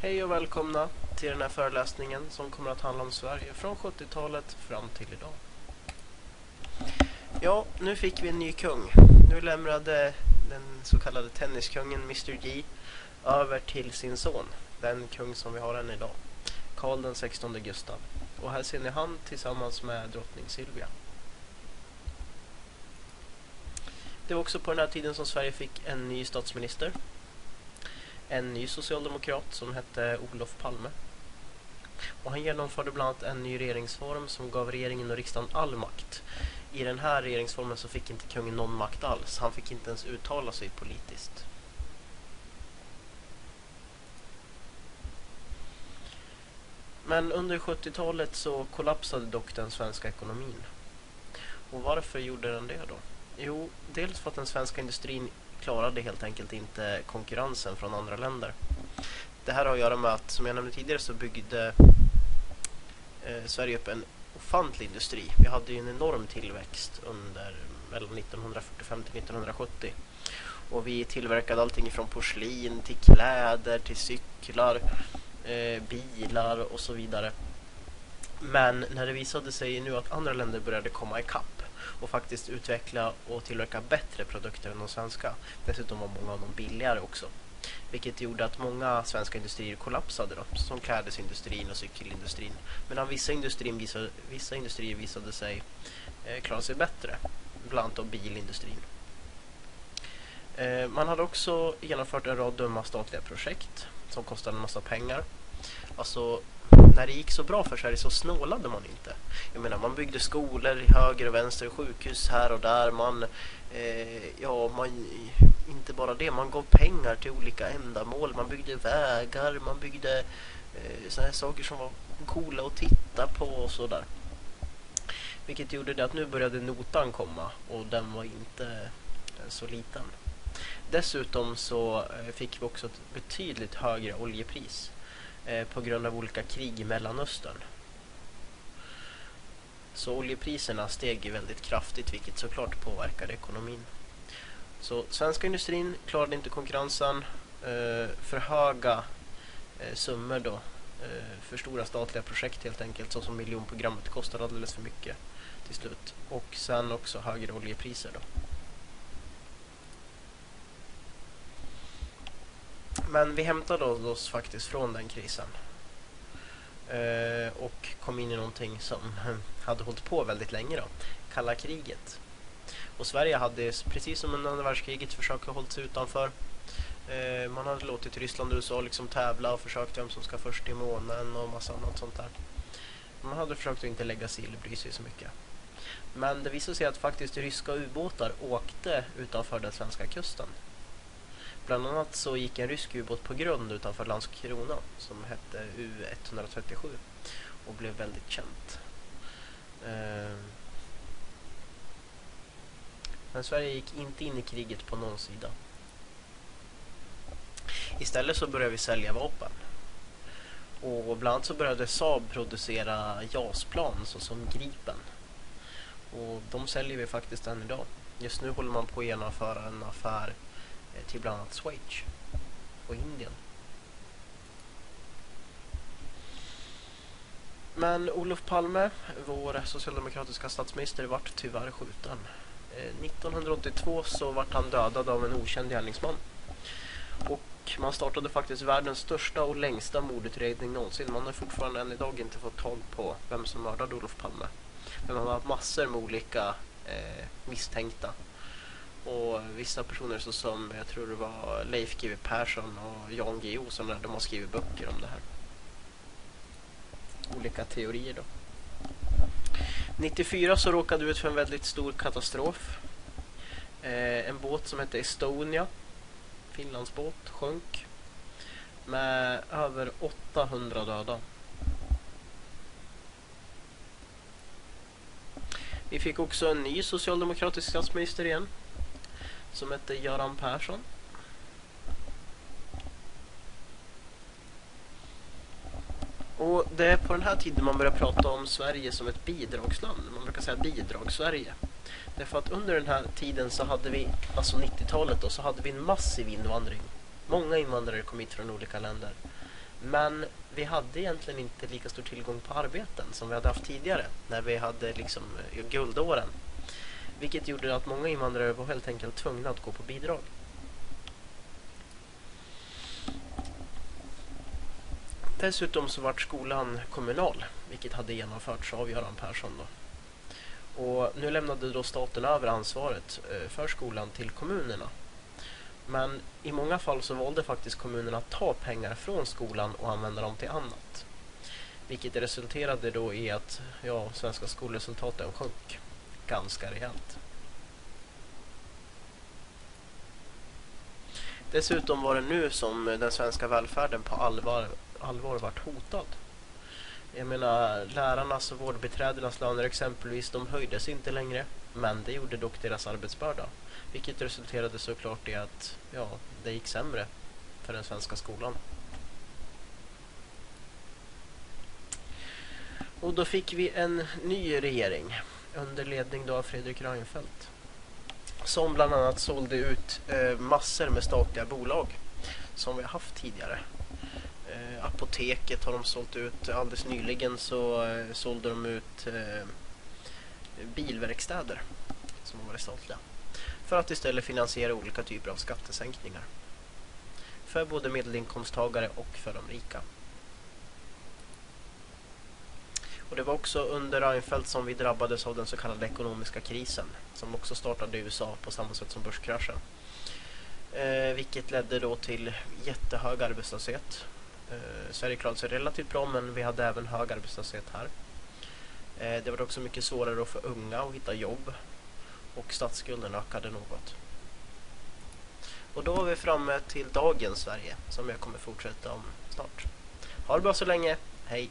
Hej och välkomna till den här föreläsningen som kommer att handla om Sverige från 70-talet fram till idag. Ja, nu fick vi en ny kung. Nu lämnade den så kallade tenniskungen Mr G över till sin son, den kung som vi har än idag, Karl den 16 Gustav. Och här ser ni han tillsammans med drottning Silvia. Det var också på den här tiden som Sverige fick en ny statsminister. En ny socialdemokrat som hette Olof Palme. Och han genomförde bland annat en ny regeringsform som gav regeringen och riksdagen all makt. I den här regeringsformen så fick inte kungen någon makt alls. Han fick inte ens uttala sig politiskt. Men under 70-talet så kollapsade dock den svenska ekonomin. Och varför gjorde den det då? Jo, dels för att den svenska industrin klarade helt enkelt inte konkurrensen från andra länder. Det här har att göra med att, som jag nämnde tidigare, så byggde eh, Sverige upp en ofantlig industri. Vi hade ju en enorm tillväxt under mellan 1945 till 1970. Och vi tillverkade allting från porslin till kläder till cyklar, eh, bilar och så vidare. Men när det visade sig nu att andra länder började komma ikapp och faktiskt utveckla och tillverka bättre produkter än de svenska. Dessutom var många av dem billigare också. Vilket gjorde att många svenska industrier kollapsade då, som klädesindustrin och cykelindustrin. Medan vissa, industrin visade, vissa industrier visade sig eh, klara sig bättre, bland annat bilindustrin. Eh, man hade också genomfört en rad dumma statliga projekt som kostade en massa pengar. Alltså när det gick så bra för Sverige så snålade man inte. Jag menar, man byggde skolor i höger och vänster, sjukhus här och där. Man, eh, ja, man, inte bara det, man gav pengar till olika ändamål. Man byggde vägar, man byggde eh, sådana här saker som var coola att titta på och sådär. Vilket gjorde det att nu började notan komma och den var inte eh, så liten. Dessutom så eh, fick vi också ett betydligt högre oljepris. Eh, på grund av olika krig i Mellanöstern. Så oljepriserna steg väldigt kraftigt vilket såklart påverkade ekonomin. Så svenska industrin klarade inte konkurrensen. Eh, för höga eh, summor då. för stora statliga projekt helt enkelt. Så som miljonprogrammet kostade alldeles för mycket till slut. Och sen också högre oljepriser då. Men vi hämtade oss faktiskt från den krisen. Eh, och kom in i någonting som hade hållit på väldigt länge då. Kalla kriget. Och Sverige hade, precis som under andra världskriget, försökt hålla sig utanför. Eh, man hade låtit Ryssland och USA liksom tävla och försökt vem som ska först i månen och massa annat sånt där. Man hade försökt att inte lägga sig eller bry sig så mycket. Men det visade sig att faktiskt ryska ubåtar åkte utanför den svenska kusten. Bland annat så gick en rysk ubåt på grund utanför Landskrona som hette U-137 och blev väldigt känt. Ehm. Men Sverige gick inte in i kriget på någon sida. Istället så började vi sälja vapen. Och bland annat så började Saab producera JAS-plan såsom Gripen. Och de säljer vi faktiskt än idag. Just nu håller man på att genomföra en affär Eh, till bland annat Schweiz och Indien. Men Olof Palme, vår socialdemokratiska statsminister, vart tyvärr skjuten. Eh, 1982 så vart han dödad av en okänd gärningsman. Och man startade faktiskt världens största och längsta mordutredning någonsin. Man har fortfarande än idag inte fått tag på vem som mördade Olof Palme. Men man har haft massor med olika eh, misstänkta och vissa personer så som jag tror det var Leif GW Persson och Jan G. Olsson de har skrivit böcker om det här. Olika teorier då. 94 så råkade vi ut för en väldigt stor katastrof. Eh, en båt som hette Estonia, Finlandsbåt, sjönk med över 800 döda. Vi fick också en ny socialdemokratisk statsminister igen som hette Göran Persson. Och det är på den här tiden man börjar prata om Sverige som ett bidragsland. Man brukar säga bidrag-Sverige. Därför att under den här tiden så hade vi, alltså 90-talet då, så hade vi en massiv invandring. Många invandrare kom hit från olika länder. Men vi hade egentligen inte lika stor tillgång på arbeten som vi hade haft tidigare när vi hade liksom eh, guldåren. Vilket gjorde att många invandrare var helt enkelt tvungna att gå på bidrag. Dessutom så vart skolan kommunal, vilket hade genomförts av Göran Persson. Då. Och nu lämnade då staten över ansvaret eh, för skolan till kommunerna. Men i många fall så valde faktiskt kommunerna att ta pengar från skolan och använda dem till annat. Vilket resulterade då i att ja, svenska skolresultaten sjönk ganska rejält. Dessutom var det nu som den svenska välfärden på allvar, allvar vart hotad. Jag menar, lärarnas och vårdbiträdenas löner exempelvis, de höjdes inte längre. Men det gjorde dock deras arbetsbörda. Vilket resulterade såklart i att ja, det gick sämre för den svenska skolan. Och då fick vi en ny regering under ledning då av Fredrik Reinfeldt. Som bland annat sålde ut eh, massor med statliga bolag som vi har haft tidigare. Eh, Apoteket har de sålt ut. Alldeles nyligen så eh, sålde de ut bilverkstäder som har varit statliga. För att istället finansiera olika typer av skattesänkningar. För både medelinkomsttagare och för de rika. Och det var också under Reinfeldt som vi drabbades av den så kallade ekonomiska krisen. Som också startade i USA på samma sätt som börskraschen. Eh, vilket ledde då till jättehög arbetslöshet. Eh, Sverige klarade sig relativt bra men vi hade även hög arbetslöshet här. Eh, det var också mycket svårare för unga att hitta jobb. Och statsskulden ökade något. Och då var vi framme till dagens Sverige som jag kommer fortsätta om snart. Ha det bra så länge. Hej!